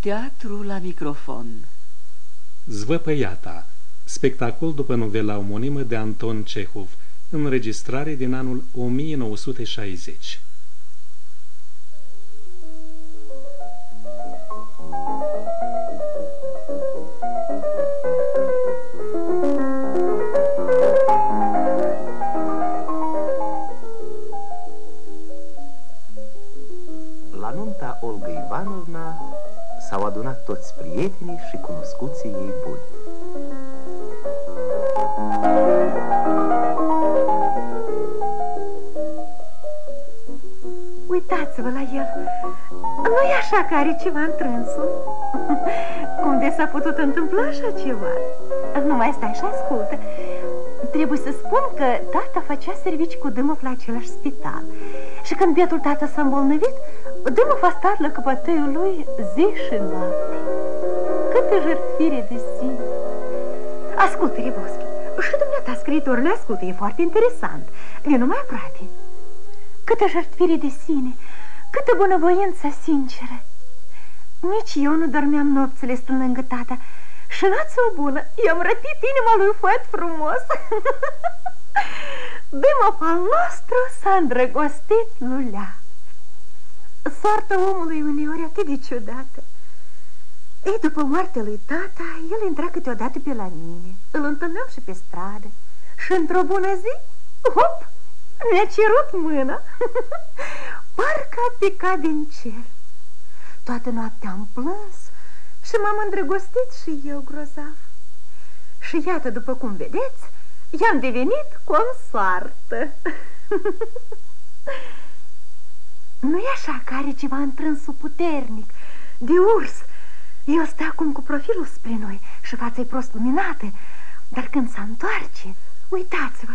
Teatru la microfon. Zvăpăiata. Spectacol după novela omonimă de Anton Cehov. Înregistrare din anul 1960 spun că tata făcea servici cu Dâmov la același spital. Și când bietul tata s-a îmbolnăvit, Dâmă a stat la căpătăiul lui zi și noapte. Câtă jertfire de sine! Ascultă, Riboschi, și dumneata scriitorul le ascultă, e foarte interesant. nu mai aproape. Câtă jertfire de sine, câtă bunăvoință sinceră. Nici eu nu dormeam nopțile stând lângă tata și nață o bună, i-am rătit inima lui făt frumos. Dâmă al nostru s-a îndrăgostit lulea. Soarta omului uneori atât de ciudată. Ei, după moartea lui tata, el intra câteodată pe la mine. Îl întâlneam și pe stradă. Și într-o bună zi, hop, mi-a cerut mâna. Parcă a picat din cer. Toată noaptea am plâns și m-am îndrăgostit și eu grozav. Și iată, după cum vedeți, i-am devenit consoartă. nu e așa că are ceva întrânsul puternic, de urs. El stă acum cu profilul spre noi și fața-i prost luminată, dar când s-a întoarce, uitați-vă,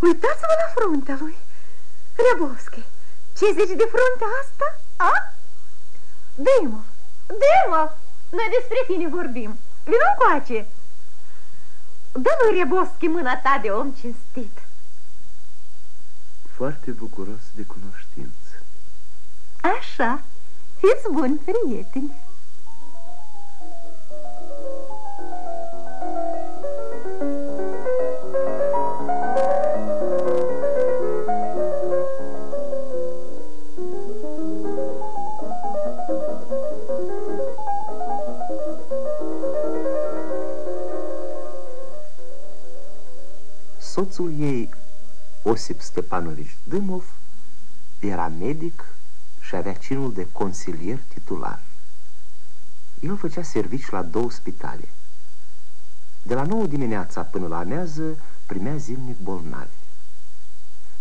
uitați-vă la fruntea lui. Rebovski, ce zici de fruntea asta? A? Dimov, Dimov, noi despre tine vorbim. Vino încoace. Dă lui Rebovski mâna ta de om cinstit. Foarte bucuros de cunoștință. Așa, fiți buni prieteni. Soțul ei, Osip Stepanovici Dâmov, era medic și avea cinul de consilier titular. El făcea servici la două spitale. De la 9 dimineața până la amează primea zilnic bolnavi.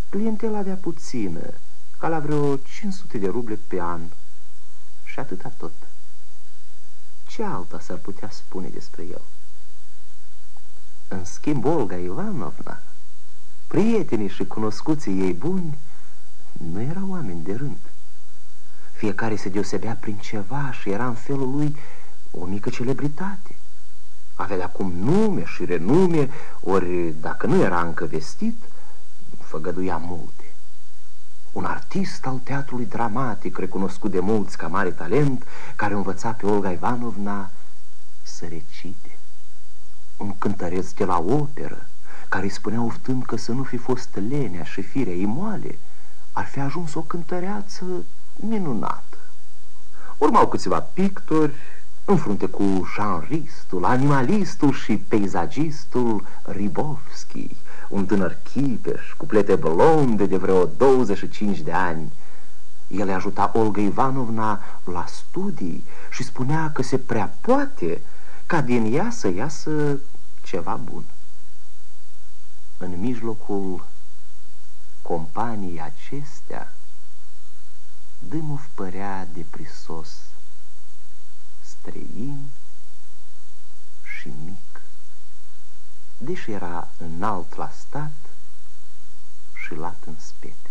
Clientela avea puțină, ca la vreo 500 de ruble pe an și atâta tot. Ce alta s-ar putea spune despre el? În schimb, Olga Ivanovna, prietenii și cunoscuții ei buni, nu erau oameni de rând. Fiecare se deosebea prin ceva și era în felul lui o mică celebritate. Avea de acum nume și renume, ori dacă nu era încă vestit, făgăduia multe. Un artist al teatrului dramatic, recunoscut de mulți ca mare talent, care învăța pe Olga Ivanovna să recite. Un cântăreț de la operă, care îi spunea oftând că să nu fi fost lenea și firea imoale, ar fi ajuns o cântăreață minunată. Urmau câțiva pictori, în frunte cu janristul, animalistul și peisagistul Ribovski, un tânăr chipeș cu plete blonde de vreo 25 de ani. El le ajuta Olga Ivanovna la studii și spunea că se prea poate ca din ea să iasă ceva bun. În mijlocul companiei acestea, Dâmov părea deprisos, străin și mic, deși era înalt la stat și lat în spete.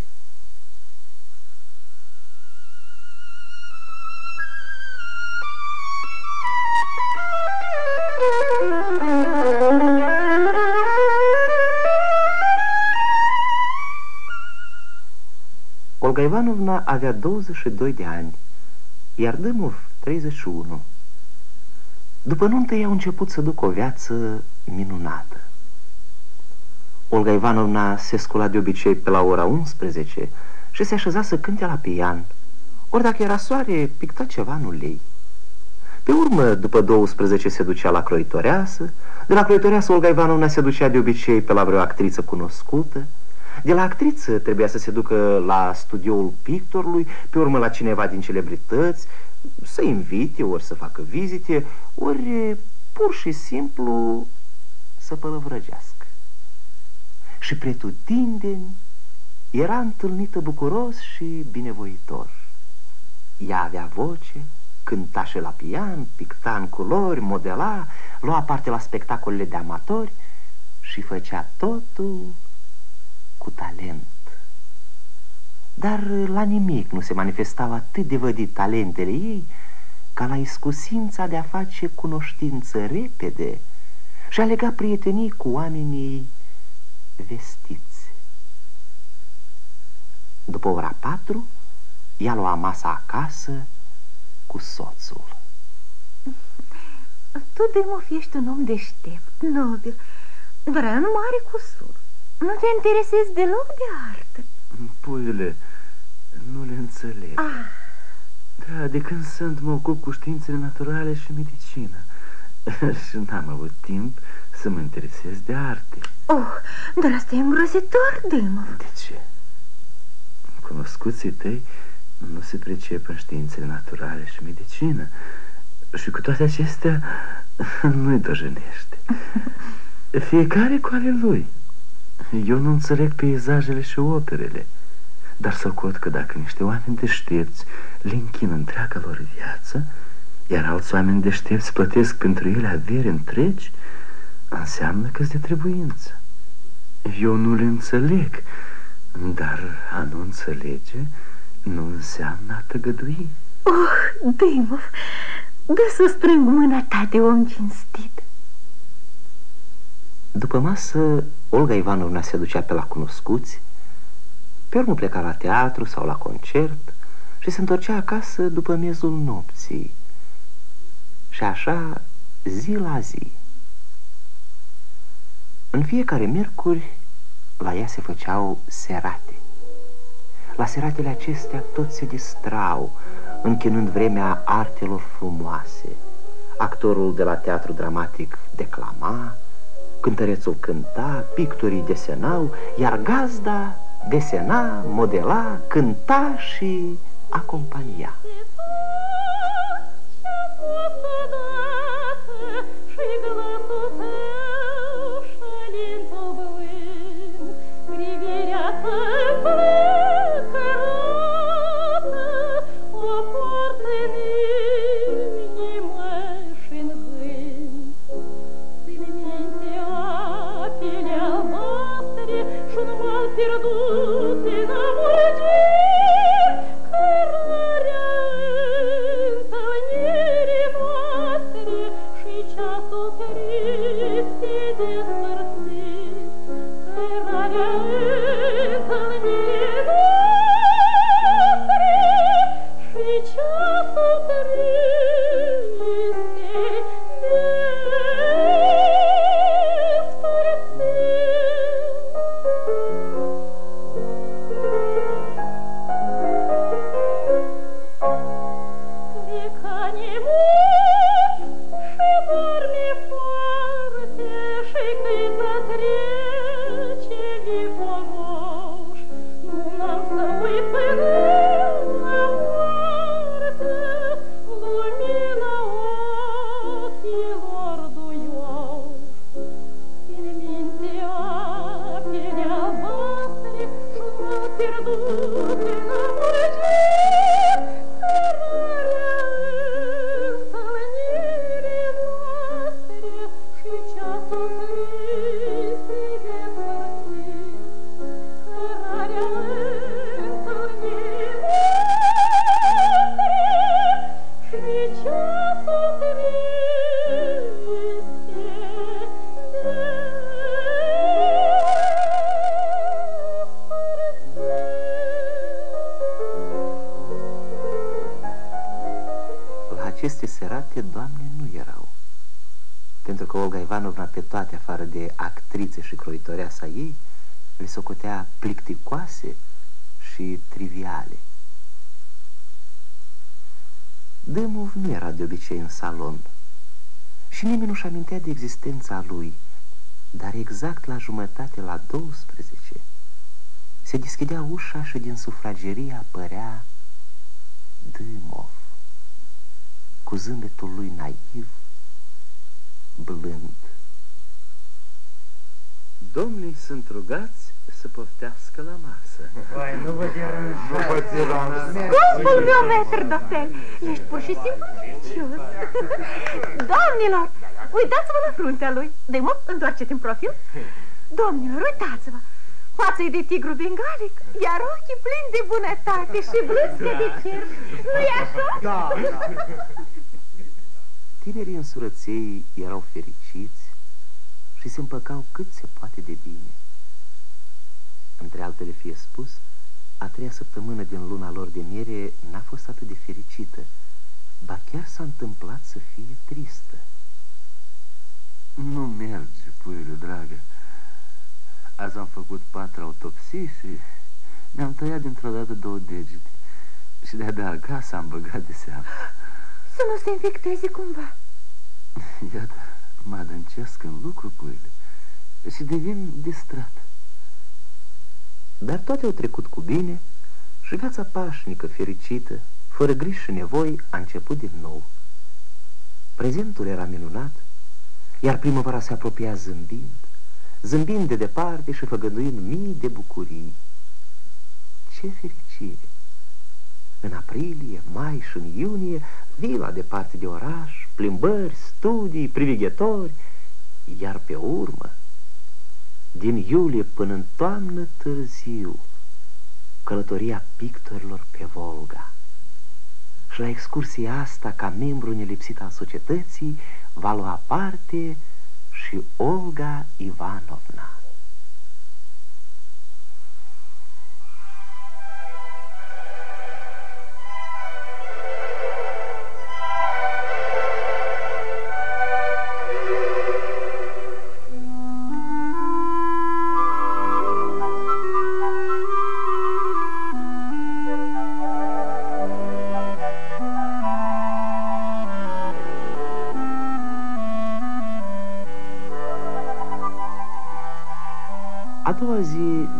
Olga Ivanovna avea 22 de ani, iar Dâmov 31. După nuntă ei au început să ducă o viață minunată. Olga Ivanovna se scula de obicei pe la ora 11 și se așeza să cânte la pian. Ori dacă era soare, picta ceva în ulei. Pe urmă, după 12, se ducea la croitoreasă. De la croitoreasă, Olga Ivanovna se ducea de obicei pe la vreo actriță cunoscută. De la actriță trebuia să se ducă la studioul pictorului, pe urmă la cineva din celebrități, să invite, ori să facă vizite, ori pur și simplu să pălăvrăgească. Și pretutindeni era întâlnită bucuros și binevoitor. Ea avea voce, cânta și la pian, picta în culori, modela, lua parte la spectacolele de amatori și făcea totul cu talent. Dar la nimic nu se manifestau atât de vădit talentele ei ca la iscusința de a face cunoștință repede și a lega prietenii cu oamenii vestiți. După ora patru, ea lua masa acasă cu soțul. Tu, Demov, ești un om deștept, nobil, dar nu mare cusur. Nu te interesezi deloc de artă. Puiule, nu le înțeleg. Ah. Da, de când sunt mă ocup cu științele naturale și medicină. și n-am avut timp să mă interesez de arte. Oh, dar asta e îngrozitor, Demov. De ce? Cunoscuții tăi nu se pricep în științele naturale și medicină. Și cu toate acestea nu-i dojănește. Fiecare cu ale lui. Eu nu înțeleg peisajele și operele, dar socot că dacă niște oameni deștepți le închin întreaga lor viață, iar alți oameni deștepți plătesc pentru ele avere întregi, înseamnă că de trebuință. Eu nu le înțeleg, dar a nu înțelege nu înseamnă a tăgădui. Oh, Dimov, dă să strâng mâna ta de om cinstit. După masă, Olga Ivanovna se ducea pe la cunoscuți, pe urmă pleca la teatru sau la concert și se întorcea acasă după miezul nopții. Și așa, zi la zi. În fiecare miercuri, la ea se făceau serate. La seratele acestea toți se distrau, închinând vremea artelor frumoase. Actorul de la teatru dramatic declama, cântărețul cânta, pictorii desenau, iar gazda desena, modela, cânta și acompania. aceste Dâmov nu era de obicei în salon. Și nimeni nu-și amintea de existența lui, dar exact la jumătate, la 12, se deschidea ușa și din sufragerie apărea Dâmov, cu zâmbetul lui naiv, blând. Domnii sunt rugați să poftească la masă. Vai, nu vă deranjați. Nu vă deranjați. Scumpul meu metr, doctor, ești pur și simplu delicios. Domnilor, uitați-vă la fruntea lui. Demo, întoarce-te în profil. Domnilor, uitați-vă. Fața de tigru bengalic, iar ochii plini de bunătate și blânscă de cer. Nu-i așa? Da, da. Tinerii însurăței erau fericiți și se împăcau cât se poate de bine. Între altele fie spus, a treia săptămână din luna lor de miere n-a fost atât de fericită, ba chiar s-a întâmplat să fie tristă. Nu merge, puiule dragă. Azi am făcut patru autopsii și mi-am tăiat dintr-o dată două degete. Și de-abia acasă am băgat de seamă. Să nu se infecteze cumva. Iată, mă adâncesc în lucru, puiule, și devin distrat. Dar toate au trecut cu bine și viața pașnică, fericită, fără griji și nevoi, a început din nou. Prezentul era minunat, iar primăvara se apropia zâmbind, zâmbind de departe și făgăduind mii de bucurii. Ce fericire! În aprilie, mai și în iunie, vila departe de oraș, plimbări, studii, privighetori, iar pe urmă, din iulie până în toamnă târziu, călătoria pictorilor pe Volga. Și la excursia asta, ca membru nelipsit al societății, va lua parte și Olga Ivanovna.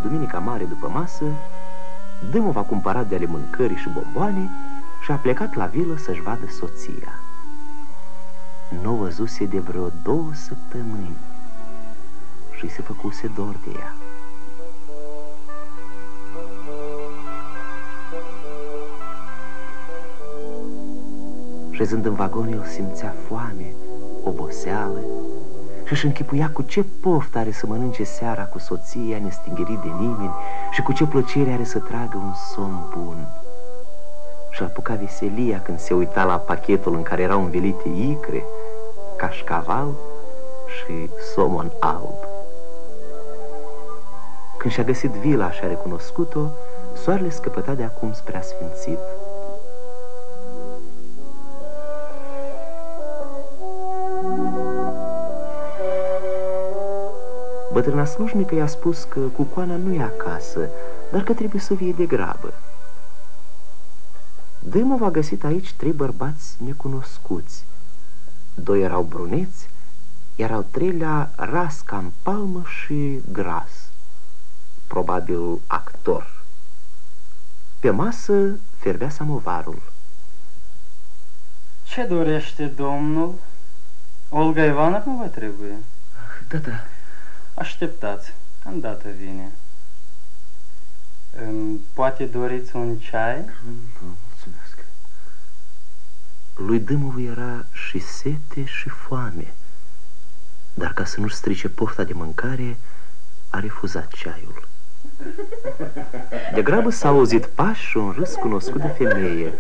Duminica mare după masă, Dâmov a cumpărat de ale mâncării și bomboane și a plecat la vilă să-și vadă soția. Nu văzuse de vreo două săptămâni și se făcuse dor de ea. Șezând în vagon, el simțea foame, oboseală și își închipuia cu ce poftă are să mănânce seara cu soția nestingerit de nimeni și cu ce plăcere are să tragă un somn bun. Și apuca veselia când se uita la pachetul în care erau învelite icre, cașcaval și somon alb. Când și-a găsit vila și a recunoscut-o, soarele scăpăta de acum spre asfințit. Bătrâna slujnică i-a spus că cucoana nu e acasă, dar că trebuie să vie de grabă. Dâmov a găsit aici trei bărbați necunoscuți. Doi erau bruneți, iar al treilea rasca în palmă și gras, probabil actor. Pe masă fervea samovarul. Ce dorește domnul? Olga Ivanovna vă trebuie? Da, da. Așteptați, îndată vine. Îmi poate doriți un ceai? Nu, mulțumesc. Lui Dâmov era și sete și foame, dar ca să nu strice pofta de mâncare, a refuzat ceaiul. De grabă s-a auzit pași și un râs cunoscut de femeie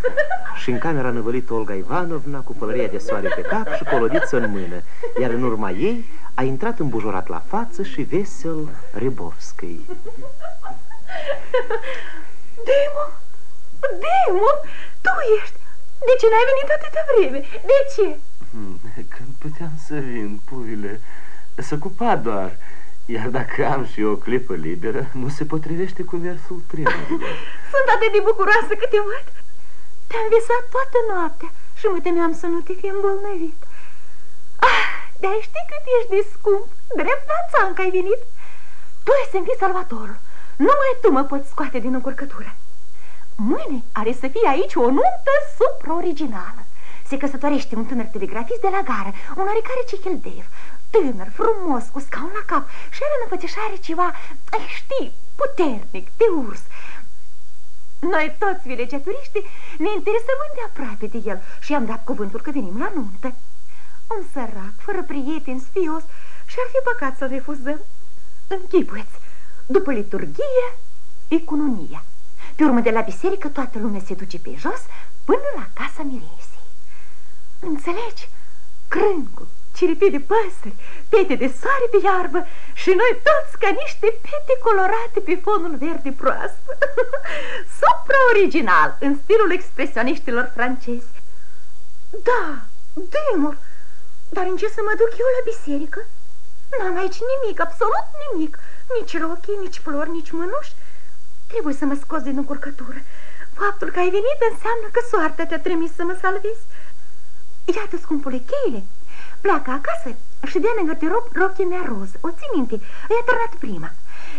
și în camera a năvălit Olga Ivanovna cu pălăria de soare pe cap și colodiță în mână, iar în urma ei a intrat îmbujorat la față și vesel Rebovskăi. Demo, Demo, tu ești. De ce n-ai venit atâta vreme? De ce? Hmm, Când puteam să vin, puile, să cupa doar. Iar dacă am și eu o clipă liberă, nu se potrivește cu versul trenurilor. Sunt atât de bucuroasă că te văd. Te-am visat toată noaptea și mă temeam să nu te fi îmbolnăvit. Ah, dar știi cât ești de scump, drept la că ai venit. Tu ești să fi salvatorul. Numai tu mă poți scoate din încurcătură. Mâine are să fie aici o nuntă supra-originală. Se căsătorește un tânăr telegrafist de la gară, un oricare Cichel Dave, tânăr, frumos, cu scaun la cap și are în înfățișare ceva, ai știi, puternic, de urs. Noi toți vilegiaturiștii ne interesăm de aproape de el și am dat cuvântul că venim la nuntă. Un sărac, fără prieteni, sfios, și-ar fi păcat să-l refuzăm. Închipuiți, după liturghie, e cununia. Pe urmă de la biserică toată lumea se duce pe jos până la casa miresei. Înțelegi? Crângul, ciripii de păsări, pete de soare pe iarbă și noi toți ca niște pete colorate pe fonul verde proaspăt. Supra-original, în stilul expresioniștilor francezi. Da, demur, dar în ce să mă duc eu la biserică? N-am aici nimic, absolut nimic, nici rochii, nici flori, nici mănuși. Trebuie să mă scoți din încurcătură. Faptul că ai venit înseamnă că soarta te-a trimis să mă salvezi. Iată, scumpule, cheile. Pleacă acasă și dea în garderob rochia mea roz. O ții minte, i-a tărnat prima.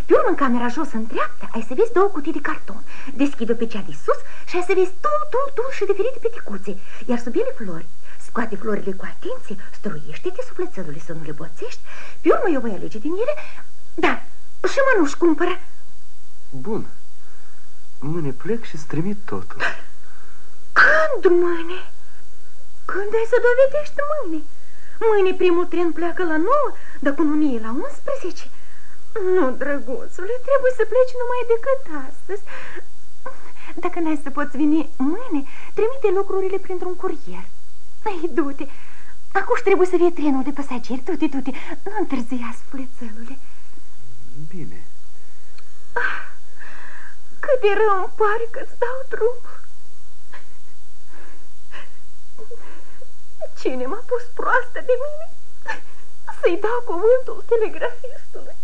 Pe urmă, în camera jos în dreapta, ai să vezi două cutii de carton. Deschide pe cea de sus și ai să vezi tul, tul, tul și diferite peticuțe. Iar sub ele flori. Scoate florile cu atenție, struiește-te sufletelului să nu le boțești. Pe urmă eu voi alege din ele, da, și mănuși cumpără. Bun. Mâine plec și trimit totul. Când mâine? Când ai să dovedești mâine? Mâine primul tren pleacă la 9, dar cu nunie la 11. Nu, drăguțule, trebuie să pleci numai decât astăzi. Dacă n-ai să poți veni mâine, trimite lucrurile printr-un curier. Ai, du-te. Acum trebuie să fie trenul de pasageri. Du-te, du-te. Nu întârzia, spulețelule. Bine. Ah, cât de rău îmi pare că-ți dau drum. Cine m-a pus proastă de mine? Să-i dau cuvântul telegrafistului.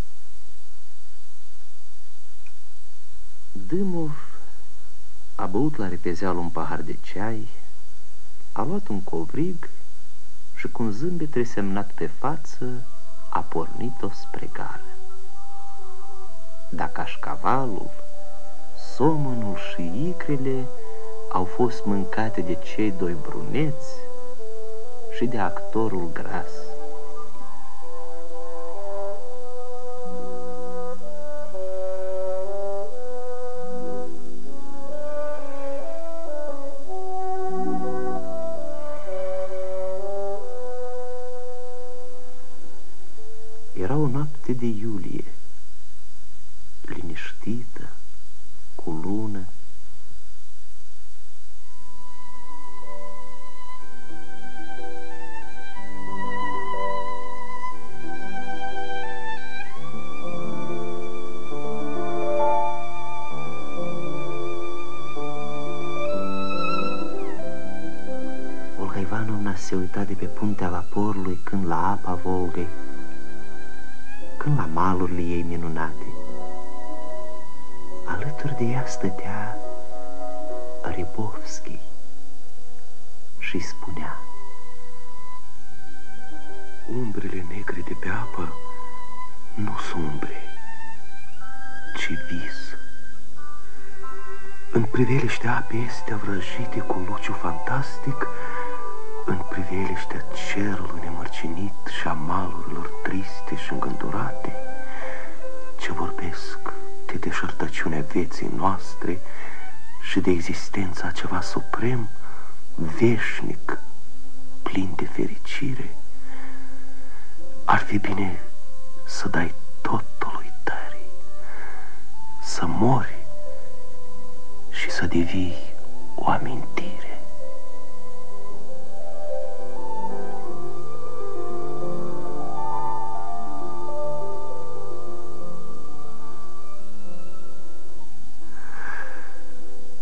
Dâmov a băut la repezeal un pahar de ceai, a luat un covrig și cu un zâmbet resemnat pe față a pornit-o spre gară. Dar cașcavalul, somnul și icrele au fost mâncate de cei doi bruneți și de actorul gras. Olga Ivanovna se uita de pe puntea vaporului când la apa Volgăi când la malurile ei minunate. Alături de ea stătea Ribovski și spunea Umbrele negre de pe apă nu sunt umbre, ci vis. În priveliștea apei este vrăjite cu luciu fantastic, în priveliștea cerului nemărcinit și a malurilor triste și îngândurate, ce vorbesc de deșertăciunea vieții noastre și de existența ceva suprem, veșnic, plin de fericire, ar fi bine să dai totul uitării, să mori și să devii o amintire.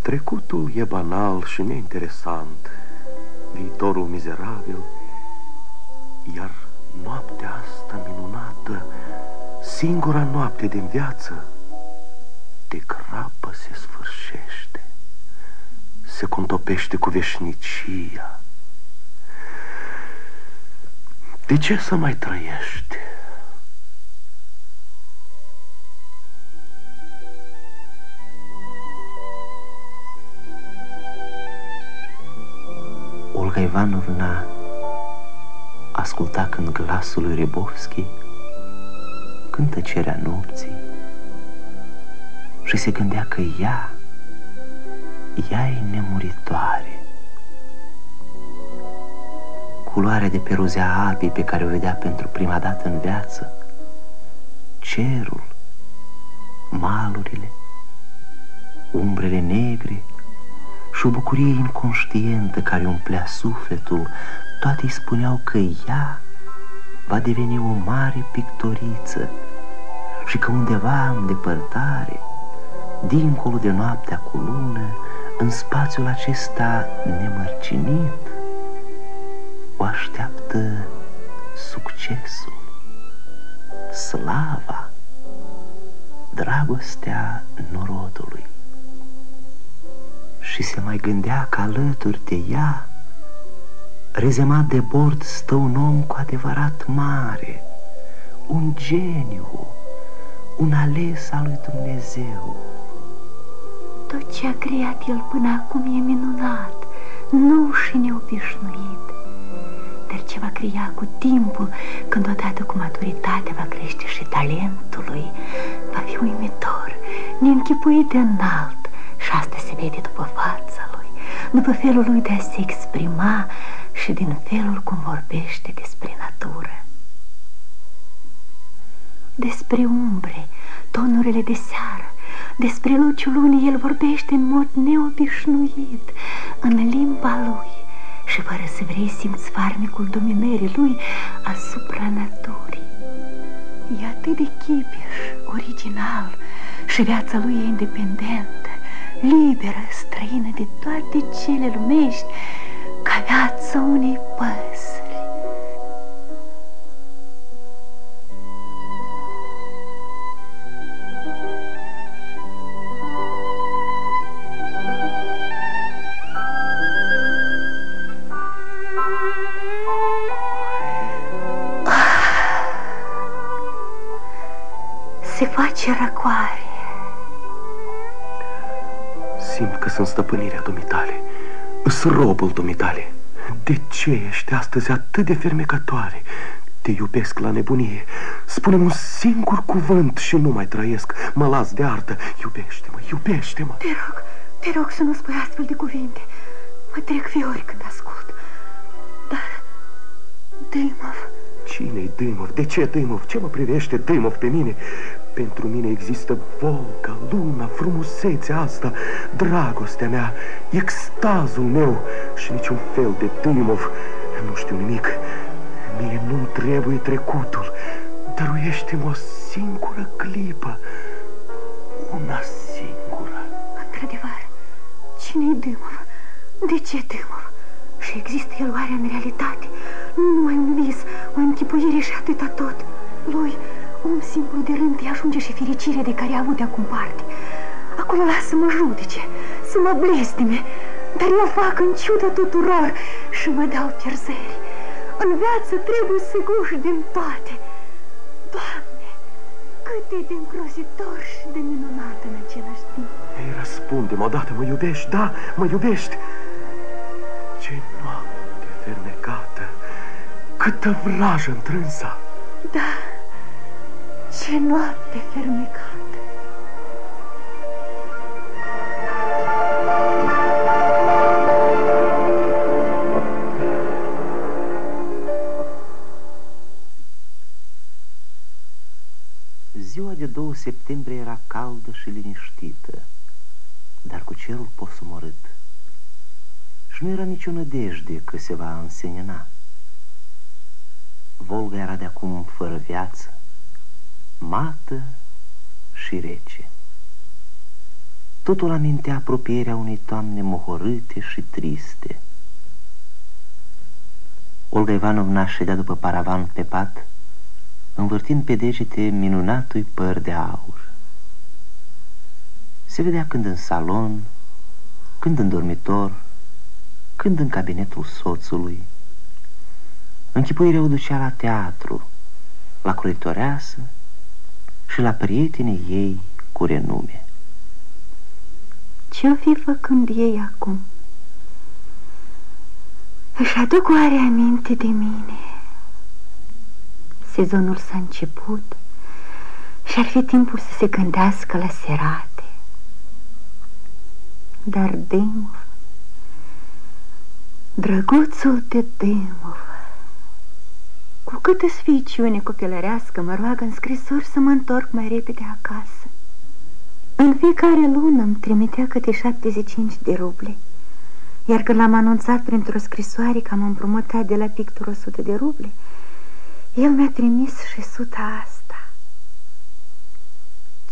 Trecutul e banal și neinteresant, viitorul mizerabil, Iar noaptea asta minunată, singura noapte din viață, de grabă se sfârșește, se contopește cu veșnicia. De ce să mai trăiești? Olga Ivanovna asculta când glasul lui Rebovski când tăcerea nopții și se gândea că ea, ea e nemuritoare. Culoarea de peruzea apii pe care o vedea pentru prima dată în viață, cerul, malurile, umbrele negre și o bucurie inconștientă care umplea sufletul, toate îi spuneau că ea va deveni o mare pictoriță și că undeva în depărtare, dincolo de noaptea cu lună, în spațiul acesta nemărcinit, o așteaptă succesul, slava, dragostea norodului. Și se mai gândea că alături de ea, rezemat de bord, stă un om cu adevărat mare, un geniu, un ales al lui Dumnezeu. Tot ce a creat el până acum e minunat, nou și neobișnuit. Dar ce va crea cu timpul, când odată cu maturitatea va crește și talentul lui, va fi uimitor, neînchipuit de înalt și asta se vede după fața lui, după felul lui de a se exprima și din felul cum vorbește despre natură. Despre umbre, tonurile de seară, despre luciul lunii el vorbește în mod neobișnuit, în limba lui și fără să vrei simți farmecul dominării lui asupra naturii. E atât de chipeș, original și viața lui e independentă, liberă, străină de toate cele lumești, ca viața unei păsări. Simt că sunt stăpânirea dumitale, sunt robul dumitale. De ce ești astăzi atât de fermecătoare? Te iubesc la nebunie. spune un singur cuvânt și nu mai trăiesc. Mă las de artă. Iubește-mă, iubește-mă. Te rog, te rog să nu spui astfel de cuvinte. Mă trec fiori când ascult. Dar, Dâmov... Cine-i Dâmov? De ce Dâmov? Ce mă privește Dâmov pe mine? Pentru mine există volca, luna, frumusețea asta, dragostea mea, extazul meu și niciun fel de Dâmov. Nu știu nimic. Mie nu-mi trebuie trecutul. Dăruiește-mi o singură clipă. Una singură. Într-adevăr, cine-i Dâmov? De ce Dâmov? Și există el oare în realitate? Nu numai un vis, o închipuire și atâta tot. Lui, om simplu de rând îi ajunge și fericirea de care a avut de acum parte. Acolo lasă să mă judece, să mă blestime, dar eu fac în ciudă tuturor și mă dau pierzări. În viață trebuie să guși din toate. Doamne, cât e de îngrozitor și de minunat în același timp. Ei, răspunde-mă odată, mă iubești? Da, mă iubești. Ce noapte fermecată, câtă vrajă întrânsa. Da, ce noapte fermecată! Ziua de 2 septembrie era caldă și liniștită, dar cu cerul posumorât. Și nu era nicio nădejde că se va însenina. Volga era de acum fără viață, mată și rece. Totul amintea apropierea unei toamne mohorâte și triste. Olga Ivanovna ședea după paravan pe pat, învârtind pe degete minunatul păr de aur. Se vedea când în salon, când în dormitor, când în cabinetul soțului. Închipuirea o ducea la teatru, la croitoreasă și la prietenii ei cu renume. Ce-o fi făcând ei acum? Își aduc oare aminte de mine? Sezonul s-a început și ar fi timpul să se gândească la serate. Dar Demov, drăguțul de Demov, cu câtă sficiune copilărească mă roagă în scrisori să mă întorc mai repede acasă. În fiecare lună îmi trimitea câte 75 de ruble, iar când l-am anunțat printr-o scrisoare că am împrumutat de la pictur 100 de ruble, el mi-a trimis și suta asta.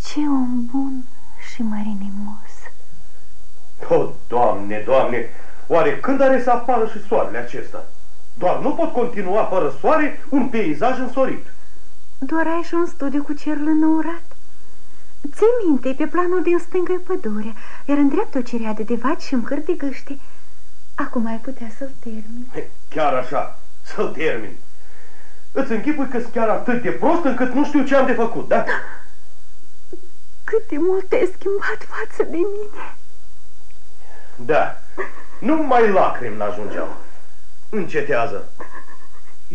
Ce om bun și marinimos! O, Doamne, Doamne, oare când are să apară și soarele acesta? Doar nu pot continua fără soare un peisaj însorit. Doar ai și un studiu cu cerul înourat. Ții minte, pe planul din stângă e pădurea, iar în dreapta o cireadă de vaci și un câr de gâște. Acum ai putea să-l termin. Chiar așa, să-l termin. Îți închipui că chiar atât de prost încât nu știu ce am de făcut, da? Cât de mult te-ai schimbat față de mine. Da, numai lacrimi n-ajungeau. Încetează.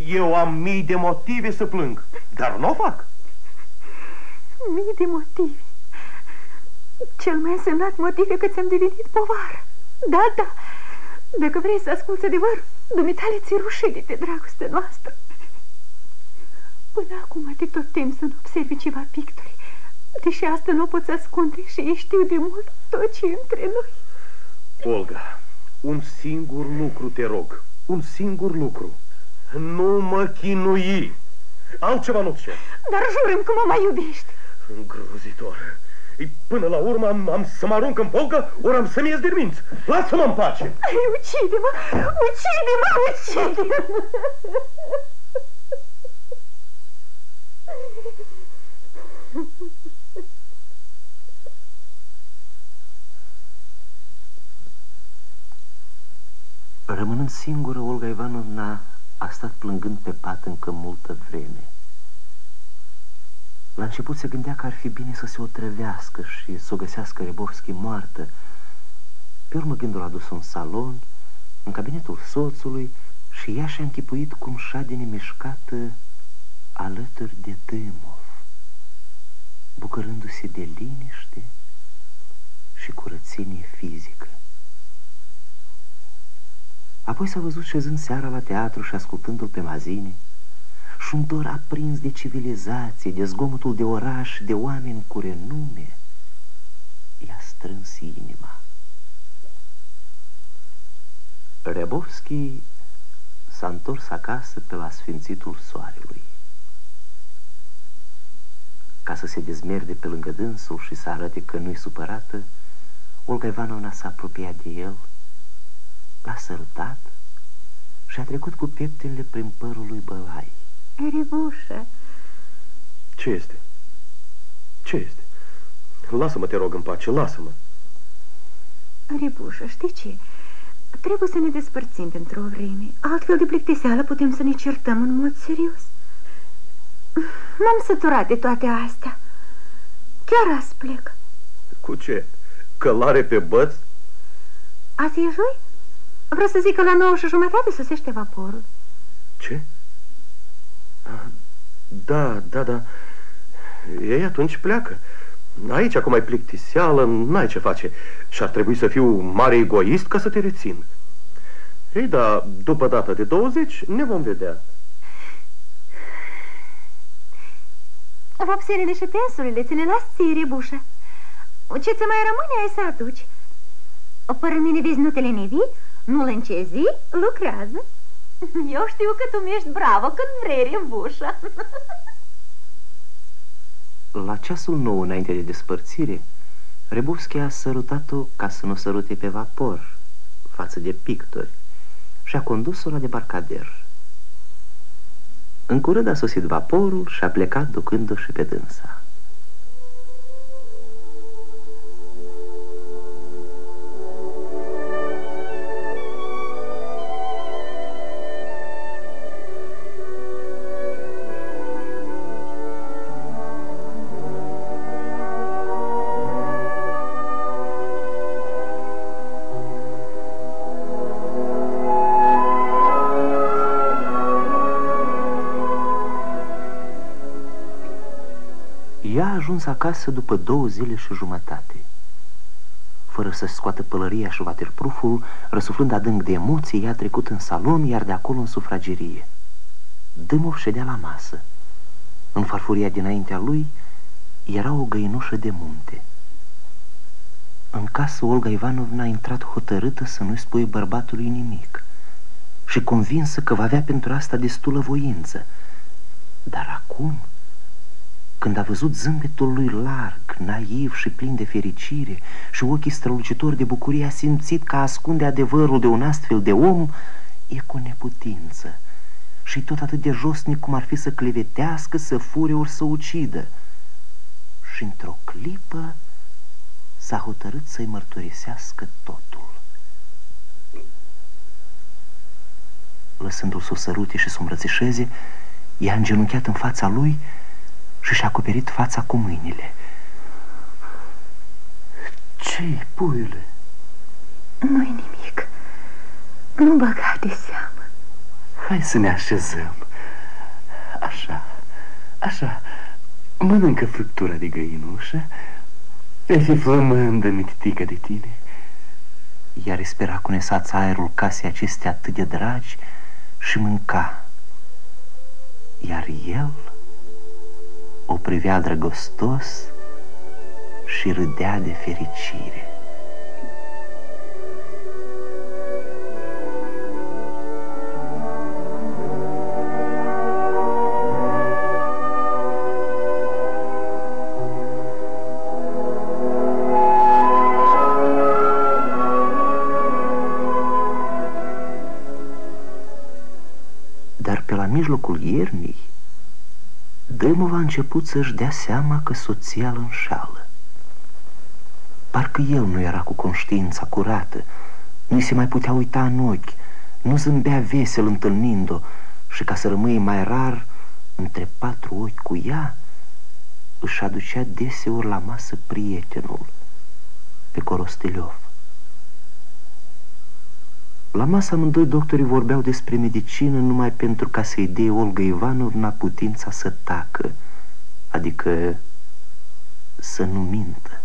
Eu am mii de motive să plâng, dar nu o fac. Mii de motive. Cel mai însemnat motiv e că ți-am devenit povară. Da, da, dacă vrei să asculți adevăr, dumitale ți rușine de dragoste noastră. Până acum te tot tem să nu observi ceva picturi, deși asta nu o poți ascunde și ei știu de mult tot ce între noi. Olga, un singur lucru te rog, un singur lucru. Nu mă chinui. Altceva nu cer. Dar jurăm că mă mai iubești. Îngrozitor. Până la urmă am, am să mă arunc în Volga, ori am să-mi ies de minți. Lasă-mă în pace. Ucide-mă, ucide-mă, ucide-mă. singură, Olga Ivanovna a stat plângând pe pat încă multă vreme. La început se gândea că ar fi bine să se otrăvească și să o găsească Rebovski moartă. Pe urmă gândul a dus în salon, în cabinetul soțului și ea și-a închipuit cum șade nemișcată alături de Dâmov, bucurându-se de liniște și curățenie fizică. Apoi s-a văzut șezând seara la teatru și ascultându-l pe mazine și un dor aprins de civilizație, de zgomotul de oraș, de oameni cu renume, i-a strâns inima. Rebovski s-a întors acasă pe la sfințitul soarelui. Ca să se dezmerde pe lângă dânsul și să arate că nu-i supărată, Olga Ivanovna s-a apropiat de el l-a sărutat și a trecut cu pieptele prin părul lui Bălai. Ribușă. Ce este? Ce este? Lasă-mă, te rog, în pace, lasă-mă. Ribușă, știi ce? Trebuie să ne despărțim pentru o vreme. Altfel de plictiseală putem să ne certăm în mod serios. M-am săturat de toate astea. Chiar azi plec. Cu ce? Călare pe băț? Azi e joi? Vreau să zic că la nouă și jumătate sosește vaporul. Ce? Da, da, da. Ei atunci pleacă. Aici, acum ai plictiseală, n-ai ce face. Și ar trebui să fiu mare egoist ca să te rețin. Ei, da, după data de 20 ne vom vedea. Vopserele și pensurile ți le las ție, rebușă. Ce ți mai rămâne ai să aduci? Fără mine vezi notele nevii? Nu-l încezi, lucrează. Eu știu că tu mi-ești bravă când vrei, Rebușa. La ceasul nou înainte de despărțire, Rebovski a sărutat-o ca să nu sărute pe vapor, față de pictori, și a condus-o la debarcader. În curând a sosit vaporul și a plecat ducându-o și pe dânsa. Ajuns acasă după două zile și jumătate. Fără să scoată pălăria și waterproof-ul, răsuflând adânc de emoții, ea a trecut în salon, iar de acolo în sufragerie. Dâmov ședea la masă. În farfuria dinaintea lui era o găinușă de munte. În casă, Olga Ivanovna a intrat hotărâtă să nu-i spui bărbatului nimic și convinsă că va avea pentru asta destulă voință. Dar acum când a văzut zâmbetul lui larg, naiv și plin de fericire și ochii strălucitori de bucurie, a simțit că ascunde adevărul de un astfel de om e cu neputință și tot atât de josnic cum ar fi să clevetească, să fure ori să ucidă. Și într-o clipă s-a hotărât să-i mărturisească totul. Lăsându-l să o sărute și să o îmbrățișeze, i-a îngenunchiat în fața lui și și-a acoperit fața cu mâinile. ce e, puiule? Nu-i nimic. Nu băga de seamă. Hai să ne așezăm. Așa, așa. Mănâncă fructura de găinușă. Vei fi flămândă, mititică de tine. Ea respira cu nesața aerul casei acestea atât de dragi și mânca. Iar el o privea drăgostos și râdea de fericire. Început să-și dea seama că soția îl înșală. Parcă el nu era cu conștiința curată, nu-i se mai putea uita în ochi, nu zâmbea vesel întâlnind-o și ca să rămâie mai rar între patru ochi cu ea, își aducea deseori la masă prietenul, pe Corosteliov. La masă amândoi doctorii vorbeau despre medicină numai pentru ca să-i dea Olga Ivanovna putința să tacă, adică să nu mintă.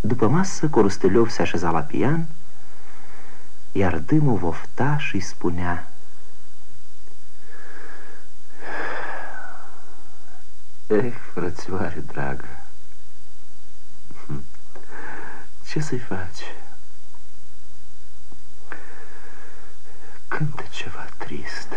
După masă, Corosteliov se așeza la pian, iar Dâmov ofta și spunea Eh, frățioare dragă, ce să-i faci? Cântă ceva trist.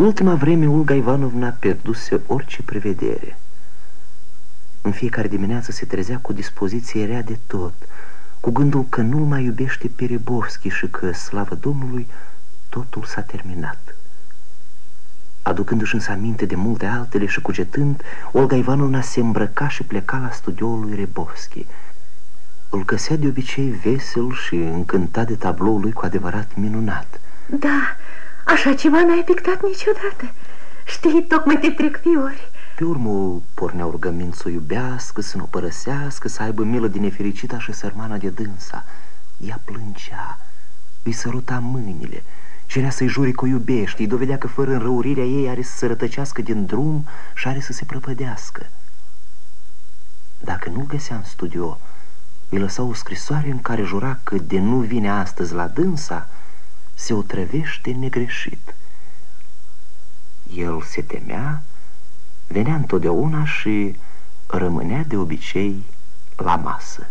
Ultima vreme, Olga Ivanovna pierduse orice prevedere. În fiecare dimineață se trezea cu dispoziție rea de tot, cu gândul că nu mai iubește pe Rebovski și că, slavă Domnului, totul s-a terminat. Aducându-și însă aminte de multe altele și cugetând, Olga Ivanovna se îmbrăca și pleca la studioul lui Rebovski. Îl găsea de obicei vesel și încântat de tabloul lui cu adevărat minunat. Da, așa ceva n-ai pictat niciodată. Știi, tocmai te trec fiori. Pe urmă porneau rugăminți să o iubească, să nu o părăsească, să aibă milă din nefericita și sărmana de dânsa. Ea plângea, îi săruta mâinile, cerea să-i jure că o iubește, îi dovedea că fără înrăurirea ei are să se rătăcească din drum și are să se prăpădească. Dacă nu-l găsea în studio, îi lăsa o scrisoare în care jura că de nu vine astăzi la dânsa, se otrăvește negreșit. El se temea, venea întotdeauna și rămânea de obicei la masă.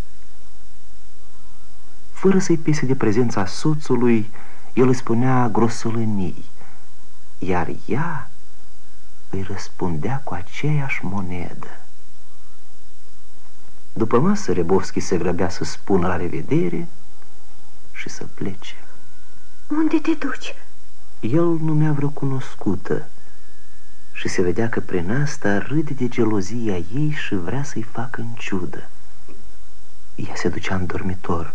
Fără să-i pise de prezența soțului, el îi spunea grosălănii, iar ea îi răspundea cu aceeași monedă. După masă, Rebovski se grăbea să spună la revedere și să plece. Unde te duci? El nu mi-a vreo cunoscută și se vedea că prin asta râde de gelozia ei și vrea să-i facă în ciudă. Ea se ducea în dormitor.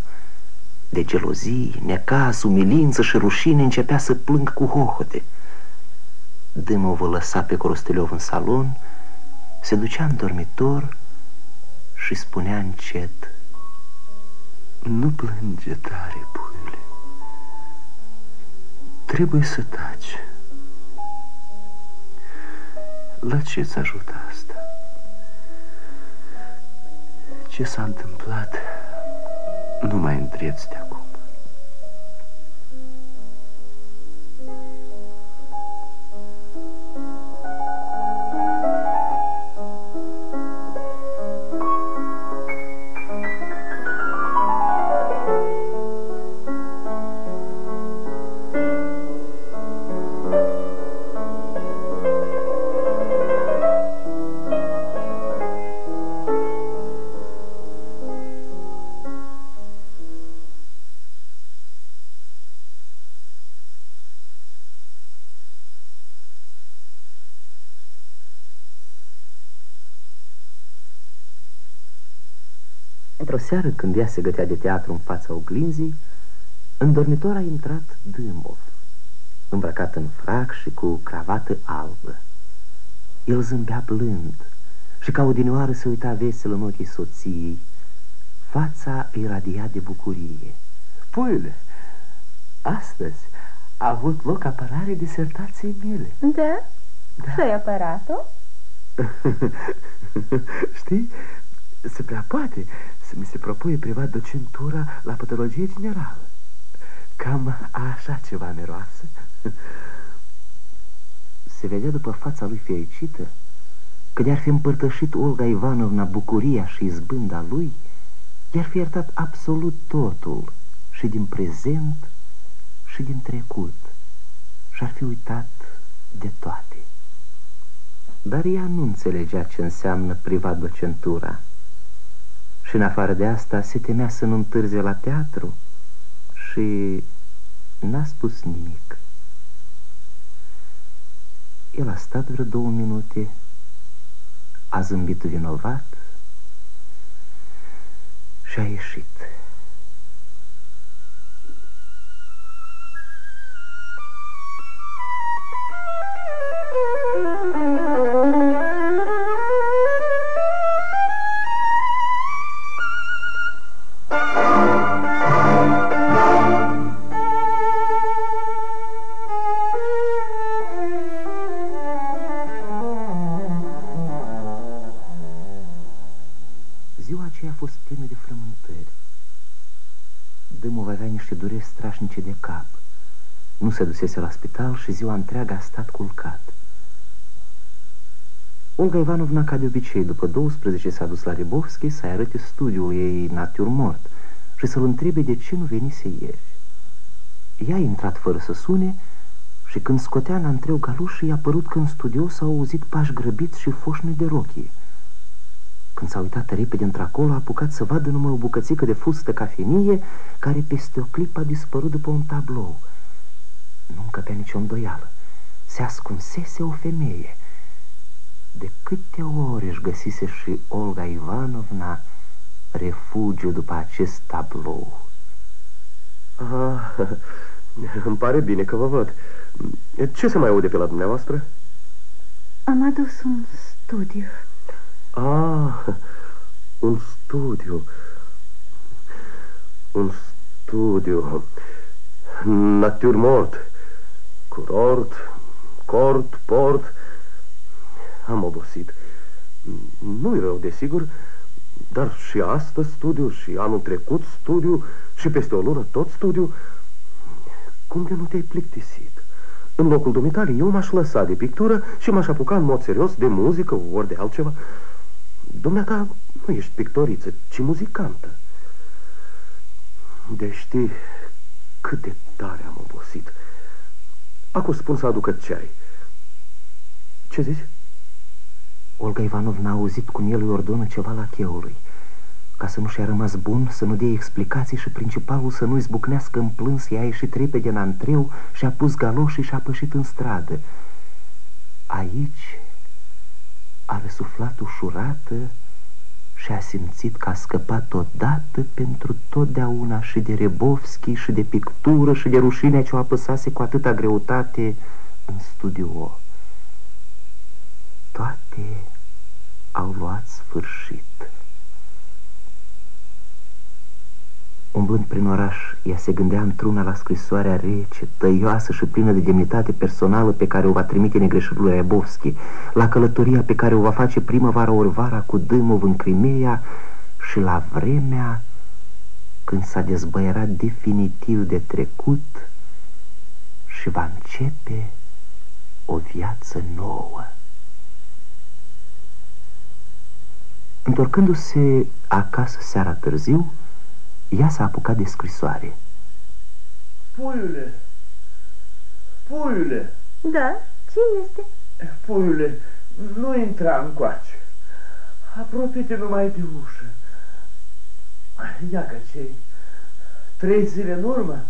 De gelozii, necaz, umilință și rușine începea să plâng cu hohote. Dâmă vă lăsa pe Corosteliov în salon, se ducea în dormitor și spunea încet Nu plânge tare, puiule Trebuie să taci La ce-ți ajută asta? Ce s-a întâmplat? Nu mai întreți de acum Într-o seară, când ea se gătea de teatru în fața oglinzii, în dormitor a intrat Dâmov, îmbrăcat în frac și cu cravată albă. El zâmbea blând și ca odinioară se uita vesel în ochii soției. Fața îi radia de bucurie. Puiule, astăzi a avut loc apărarea disertației mele. Da? da. Și ai apărat-o? Știi, se prea poate să mi se propune privat docentura la patologie generală. Cam așa ceva miroasă. Se vedea după fața lui fericită că de-ar fi împărtășit Olga Ivanovna bucuria și izbânda lui, i-ar fi iertat absolut totul și din prezent și din trecut și-ar fi uitat de toate. Dar ea nu înțelegea ce înseamnă privat docentura și în afară de asta se temea să nu întârze la teatru și n-a spus nimic. El a stat vreo două minute, a zâmbit vinovat și a ieșit. Se dusese la spital și ziua întreagă a stat culcat. Olga Ivanovna, ca de obicei, după 12 s-a dus la Ribovski să-i arăte studiul ei mort și să-l întrebe de ce nu venise ieri. Ea a intrat fără să sune și când scotea în antreu galuș, i-a părut că în studio s-au auzit pași grăbiți și foșne de rochie. Când s-a uitat repede într-acolo, a apucat să vadă numai o bucățică de fustă cafenie care peste o clipă a dispărut după un tablou. Nu încăpea nicio îndoială. se ascunsese o femeie. De câte ori își găsise și Olga Ivanovna refugiu după acest tablou? Ah, îmi pare bine că vă văd. Ce se mai aude pe la dumneavoastră? Am adus un studiu. Ah, un studiu. Un studiu. Naturmort. Curort, cort, port. Am obosit. Nu-i rău, desigur, dar și astăzi studiu, și anul trecut studiu, și peste o lună tot studiu. Cum de nu te-ai plictisit? În locul dumitale eu m-aș lăsa de pictură și m-aș apuca în mod serios de muzică ori de altceva. Dumneata nu ești pictoriță, ci muzicantă. Deci știi cât de tare am obosit. Acum spun să aducă ceai. Ce zici? Olga Ivanovna a auzit cum el îi ordonă ceva la cheului. Ca să nu și-a rămas bun, să nu dea explicații și principalul să nu izbucnească în plâns, i-a ieșit repede în antreu și a pus galoșii și a pășit în stradă. Aici a răsuflat ușurată și a simțit că a scăpat odată pentru totdeauna și de Rebovski și de pictură și de rușinea ce o apăsase cu atâta greutate în studio. Toate au luat sfârșit. Umblând prin oraș, ea se gândea într-una la scrisoarea rece, tăioasă și plină de demnitate personală pe care o va trimite negreșitul Rebovski, la călătoria pe care o va face primăvara ori vara cu Dâmov în Crimea și la vremea când s-a dezbăierat definitiv de trecut și va începe o viață nouă. Întorcându-se acasă seara târziu, ea s-a apucat de scrisoare. Puiule! Puiule! Da? Ce este? Puiule, nu intra în coace. Apropie-te numai de ușă. Ia că cei trei zile în urmă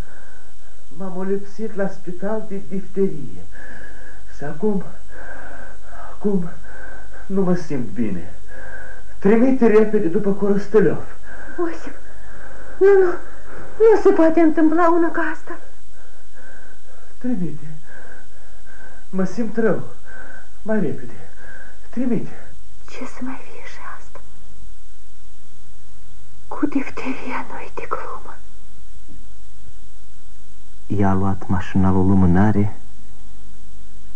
m-am olipsit la spital de difterie. Și acum, acum nu mă simt bine. Trimite repede după Corostelov. Osip, nu, nu, nu se poate întâmpla una ca asta. Trimite. Mă simt rău. Mai repede. Trimite. Ce să mai fie și asta? Cu difteria nu de glumă. Ea a luat mașinal o lumânare,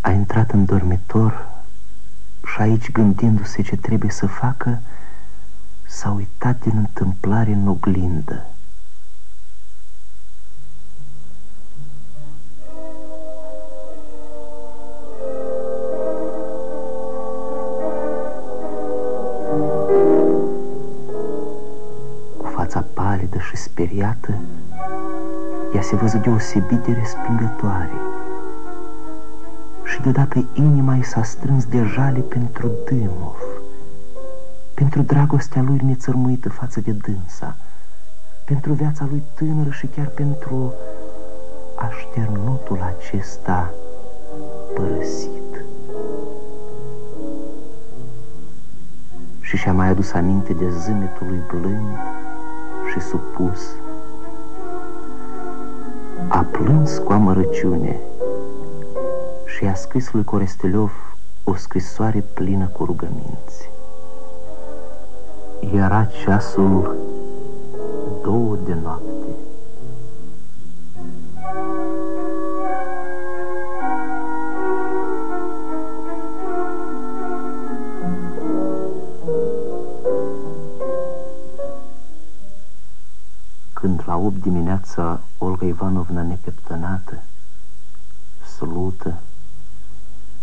a intrat în dormitor și aici, gândindu-se ce trebuie să facă, s-a uitat din întâmplare în oglindă. Speriată, ea se văzut deosebit de respingătoare și deodată inima i s-a strâns de jale pentru Dâmov pentru dragostea lui nețărmuită față de dânsa, pentru viața lui tânără și chiar pentru așternutul acesta părăsit. Și și-a mai adus aminte de zâmbetul lui blând și supus. A plâns cu amărăciune și a scris lui Corestelov o scrisoare plină cu rugăminți. Era ceasul două de noapte. Ivanovna nepeptănată, slută,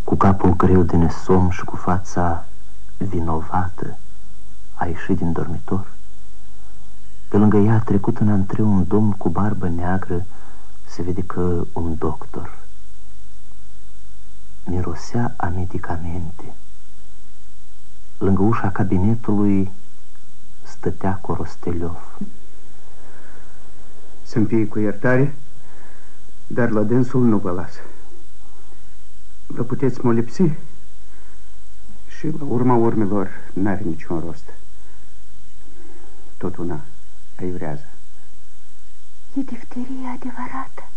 cu capul greu de nesom și cu fața vinovată, a ieșit din dormitor. Pe lângă ea a trecut în antreu un domn cu barbă neagră, se vede că un doctor. Mirosea a medicamente. Lângă ușa cabinetului stătea Corosteliov. Să-mi fie cu iertare, dar la dânsul nu vă las. Vă puteți molipsi și la urma urmelor n-are niciun rost. Tot una aiurează. E difterie adevărată.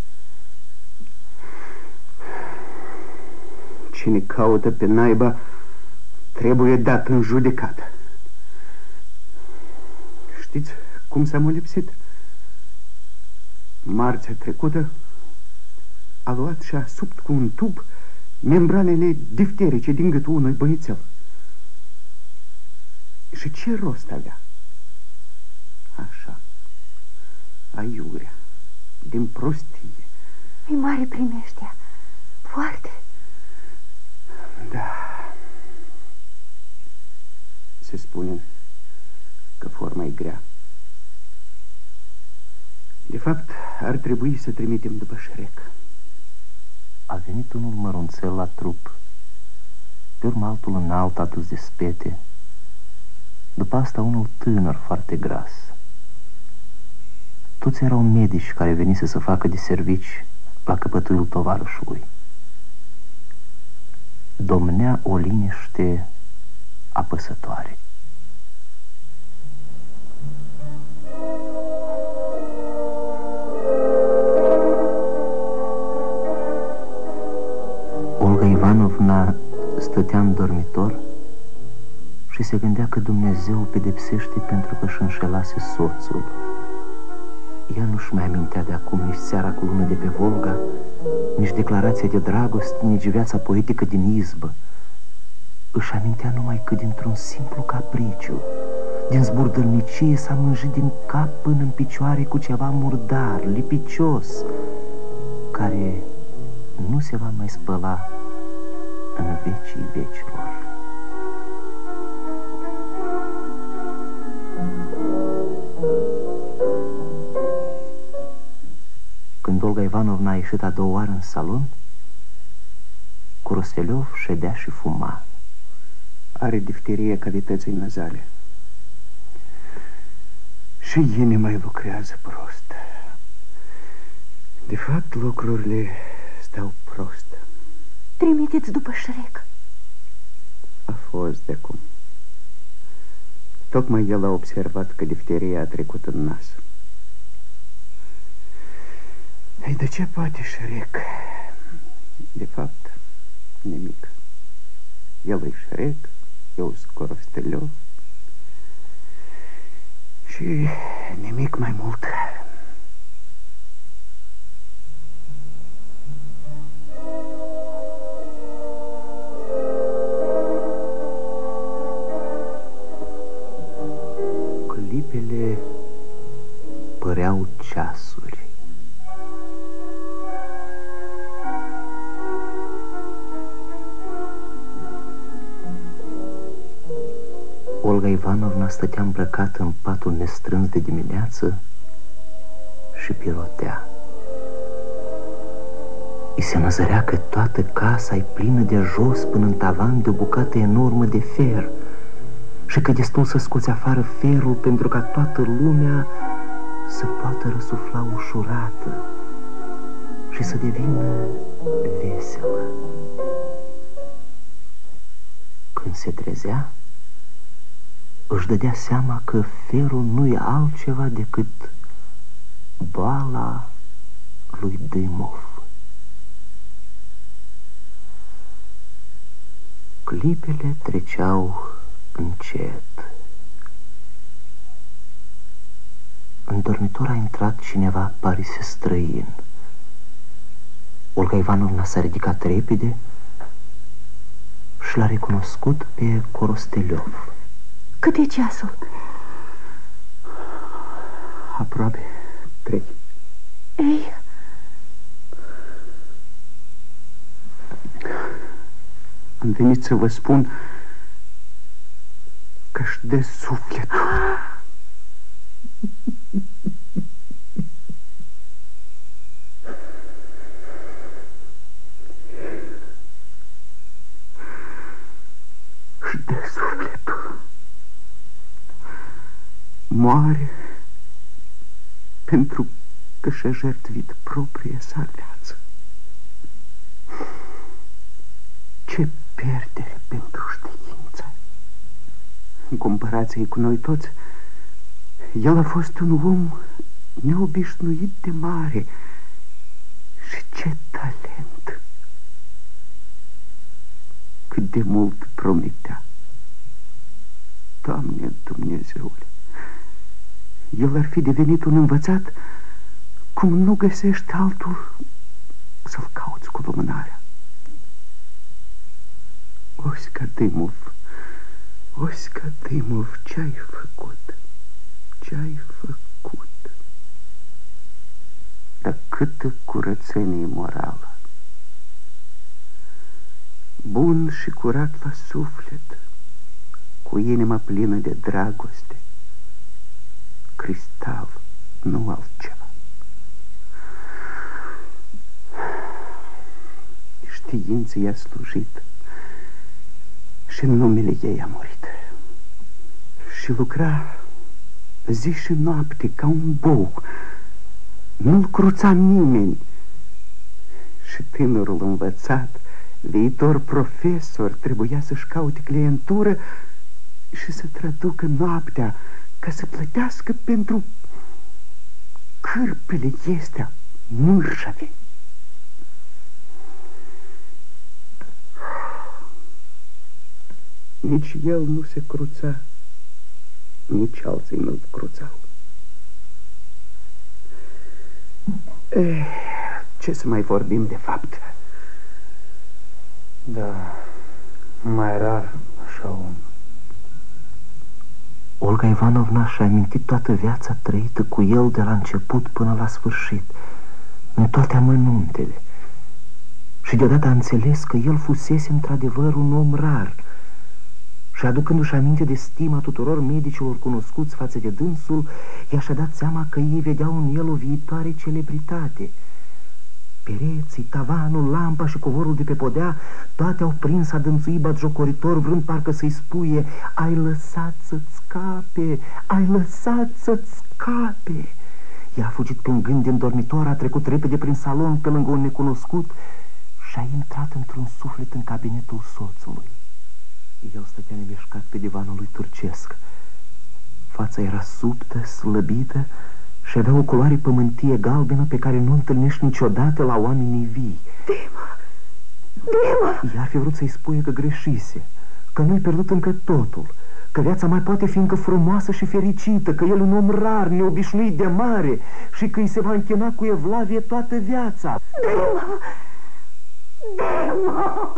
Cine caută pe naiba trebuie dat în judecată. Știți cum s-a molipsit? Marțea trecută a luat și a subt cu un tub membranele difterice din gâtul unui băiețel. Și ce rost avea? Așa, aiurea, din prostie. E mare primeștea, foarte. Da. Se spune că forma e grea. De fapt, ar trebui să trimitem după șerec. A venit unul mărunțel la trup, pe urmă altul înalt adus de spete, după asta unul tânăr foarte gras. Toți erau medici care venise să facă de servici la căpătâiul tovarășului. Domnea o liniște apăsătoare. Stătea în dormitor și se gândea că Dumnezeu pedepsește pentru că își înșelase soțul. Ea nu-și mai amintea de acum nici seara cu lună de pe Volga, nici declarația de dragoste, nici viața poetică din izbă. Își amintea numai că dintr-un simplu capriciu, din zburdălnicie s-a mânjit din cap până în picioare cu ceva murdar, lipicios, care nu se va mai spăla în vecii vecilor. Când Olga Ivanovna a ieșit a doua oară în salon, Corosteliov ședea și fuma. Are difterie cavității nazale. Și inima mai lucrează prost. De fapt, lucrurile stau prost. Trimiteți după șrec. A fost de acum. Tocmai el a observat că difteria a trecut în nas. Ei, de ce poate șrec? De fapt, nimic. El e șrec, eu scorosteleu și nimic mai mult. Ivanovna stătea îmbrăcată în patul nestrâns de dimineață și pirotea. I se năzărea că toată casa e plină de jos până în tavan de o bucată enormă de fer și că destul să scoți afară ferul pentru ca toată lumea să poată răsufla ușurată și să devină veselă. Când se trezea, își dădea seama că ferul nu e altceva decât boala lui Dăimov. Clipele treceau încet. În dormitor a intrat cineva, parise străin. Olga Ivanovna s-a ridicat repede și l-a recunoscut pe Corosteliov. Cât e ceasul? Aproape trei. Ei, Am venit să vă spun că-și de sufletul. Și de sufletul. Moare pentru că și-a jertvit propria sa viață. Ce pierdere pentru știință! În comparație cu noi toți, el a fost un om neobișnuit de mare și ce talent! Cât de mult promitea! Doamne Dumnezeule! El ar fi devenit un învățat cum nu găsești altul să-l cauți cu lumânarea. Oscar Dymov, Oscar Dymov, ce-ai făcut? Ce-ai făcut? Dar câtă curățenie morală! Bun și curat la suflet, cu inima plină de dragoste, cristal, nu altceva. Știința i-a slujit și în numele ei a murit. Și lucra zi și noapte ca un bou. Nu-l cruța nimeni. Și tânărul învățat, viitor profesor, trebuia să-și caute clientură și să traducă noaptea ca să plătească pentru cârpele este mârșave. Nici el nu se cruța, nici alții nu cruțau. Eh, ce să mai vorbim de fapt? Da, mai rar așa om. Olga Ivanovna și-a amintit toată viața trăită cu el de la început până la sfârșit, în toate amănuntele. Și deodată a înțeles că el fusese într-adevăr un om rar și aducându-și aminte de stima tuturor medicilor cunoscuți față de dânsul, i-a și dat seama că ei vedeau în el o viitoare celebritate – Pereții, tavanul, lampa și covorul de pe podea, toate au prins a dânțui jocoritor, vrând parcă să-i spuie, ai lăsat să-ți scape, ai lăsat să-ți scape. Ea a fugit plângând din dormitor, a trecut repede prin salon pe lângă un necunoscut și a intrat într-un suflet în cabinetul soțului. El stătea nemișcat pe divanul lui turcesc. Fața era subtă, slăbită, și avea o culoare pământie galbenă pe care nu întâlnești niciodată la oamenii vii. Dima! Dima! Ea ar fi vrut să-i spune că greșise, că nu-i pierdut încă totul, că viața mai poate fi încă frumoasă și fericită, că el un om rar, neobișnuit de mare și că îi se va închina cu evlavie toată viața. Dima! Dima!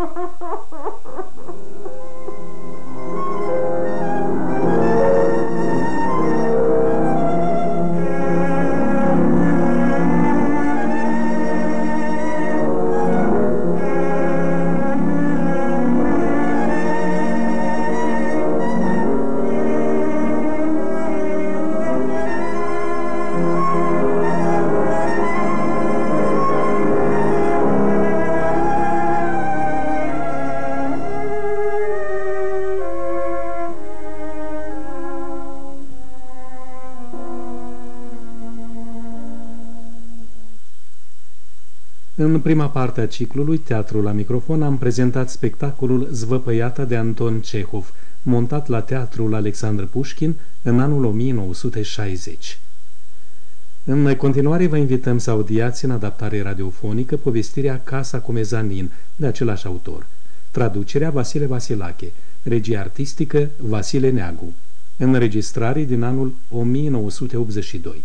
Prima parte a ciclului Teatru la microfon am prezentat spectacolul Zvăpăiata de Anton Cehov, montat la Teatrul Alexandru Pușkin în anul 1960. În continuare vă invităm să audiați în adaptare radiofonică povestirea Casa cu mezanin, de același autor. Traducerea Vasile Vasilache, regie artistică Vasile Neagu. Înregistrare din anul 1982.